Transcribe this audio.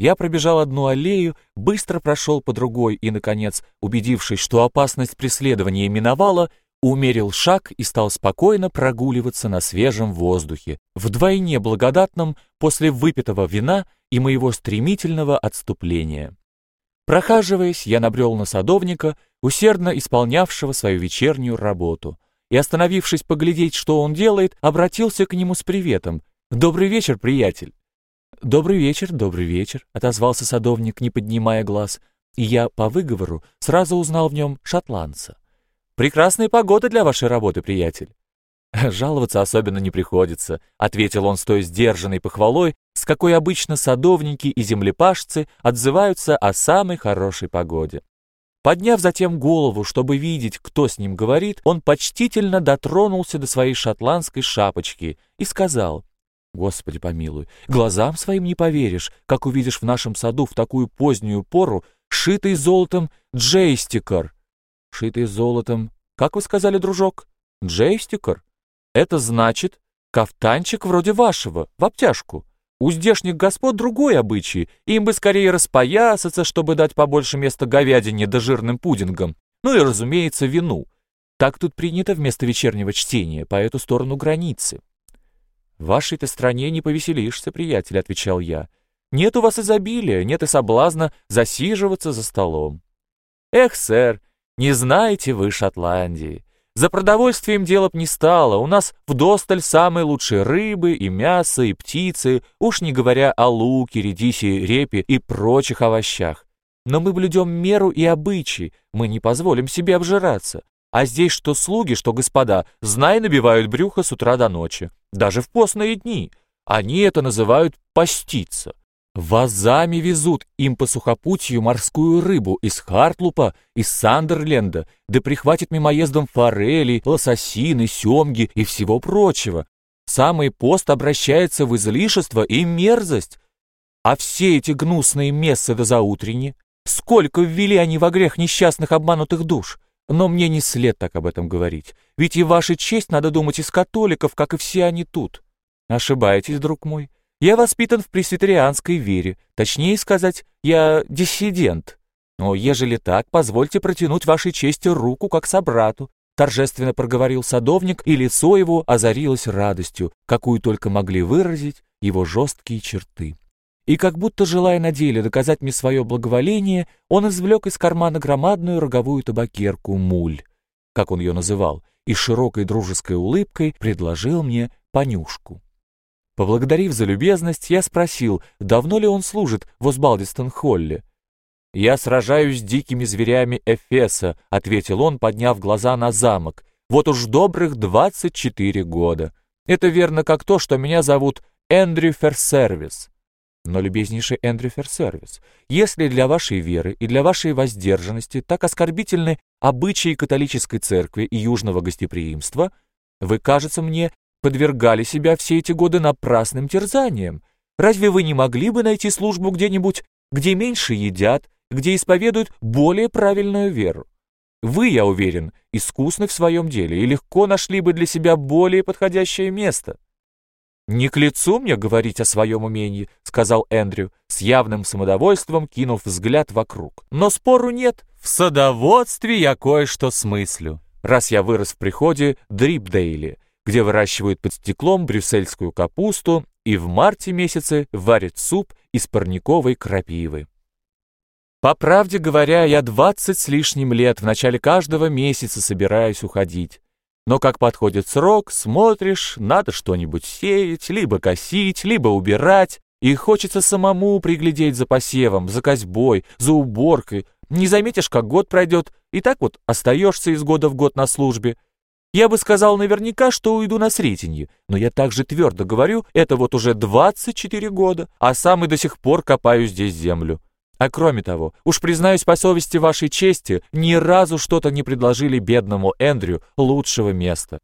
Я пробежал одну аллею, быстро прошел по другой и, наконец, убедившись, что опасность преследования миновала, умерил шаг и стал спокойно прогуливаться на свежем воздухе, вдвойне благодатном после выпитого вина и моего стремительного отступления. Прохаживаясь, я набрел на садовника, усердно исполнявшего свою вечернюю работу, и, остановившись поглядеть, что он делает, обратился к нему с приветом. «Добрый вечер, приятель!» «Добрый вечер, добрый вечер», — отозвался садовник, не поднимая глаз, и я по выговору сразу узнал в нем шотландца. «Прекрасная погода для вашей работы, приятель». «Жаловаться особенно не приходится», — ответил он с той сдержанной похвалой, с какой обычно садовники и землепашцы отзываются о самой хорошей погоде. Подняв затем голову, чтобы видеть, кто с ним говорит, он почтительно дотронулся до своей шотландской шапочки и сказал, «Господи помилуй, глазам своим не поверишь, как увидишь в нашем саду в такую позднюю пору шитый золотом джейстикер». «Шитый золотом, как вы сказали, дружок? Джейстикер? Это значит кафтанчик вроде вашего, в обтяжку». У здешних господ другой обычай, им бы скорее распоясаться, чтобы дать побольше места говядине да жирным пудингам, ну и, разумеется, вину. Так тут принято вместо вечернего чтения, по эту сторону границы. «В вашей-то стране не повеселишься, приятель», — отвечал я. «Нет у вас изобилия, нет и соблазна засиживаться за столом». «Эх, сэр, не знаете вы Шотландии. За продовольствием дело б не стало, у нас вдосталь самые лучшие рыбы и мясо, и птицы, уж не говоря о луке, редисе, репе и прочих овощах. Но мы блюдем меру и обычаи, мы не позволим себе обжираться. А здесь что слуги, что господа, знай, набивают брюхо с утра до ночи, даже в постные дни. Они это называют «поститься». Вазами везут им по сухопутью морскую рыбу из Хартлупа, из Сандерленда, да прихватит мимоездом форели, лососины, семги и всего прочего. Самый пост обращается в излишество и мерзость. А все эти гнусные мессы до заутренни, сколько ввели они во грех несчастных обманутых душ. Но мне не след так об этом говорить, ведь и ваша честь надо думать из католиков, как и все они тут. Ошибаетесь, друг мой. Я воспитан в пресвитерианской вере, точнее сказать, я диссидент. Но ежели так, позвольте протянуть вашей чести руку, как собрату, торжественно проговорил садовник, и лицо его озарилось радостью, какую только могли выразить его жесткие черты. И как будто желая на деле доказать мне свое благоволение, он извлек из кармана громадную роговую табакерку «Муль», как он ее называл, и широкой дружеской улыбкой предложил мне понюшку. Поблагодарив за любезность, я спросил, давно ли он служит в Осбалдистон-Холле. «Я сражаюсь с дикими зверями Эфеса», — ответил он, подняв глаза на замок. «Вот уж добрых двадцать четыре года. Это верно как то, что меня зовут Эндрю Ферсервис». Но, любезнейший Эндрю Ферсервис, если для вашей веры и для вашей воздержанности так оскорбительны обычаи католической церкви и южного гостеприимства, вы, кажется мне, подвергали себя все эти годы напрасным терзаниям. Разве вы не могли бы найти службу где-нибудь, где меньше едят, где исповедуют более правильную веру? Вы, я уверен, искусны в своем деле и легко нашли бы для себя более подходящее место. «Не к лицу мне говорить о своем умении», — сказал Эндрю, с явным самодовольством кинув взгляд вокруг. «Но спору нет. В садоводстве я кое-что смыслю. Раз я вырос в приходе Дрипдейли, где выращивают под стеклом брюссельскую капусту и в марте месяце варят суп из парниковой крапивы. По правде говоря, я двадцать с лишним лет в начале каждого месяца собираюсь уходить. Но как подходит срок, смотришь, надо что-нибудь сеять, либо косить, либо убирать, и хочется самому приглядеть за посевом, за козьбой, за уборкой. Не заметишь, как год пройдет, и так вот остаешься из года в год на службе. Я бы сказал наверняка, что уйду на Сретенье, но я также твердо говорю, это вот уже 24 года, а сам и до сих пор копаю здесь землю. А кроме того, уж признаюсь по совести вашей чести, ни разу что-то не предложили бедному Эндрю лучшего места.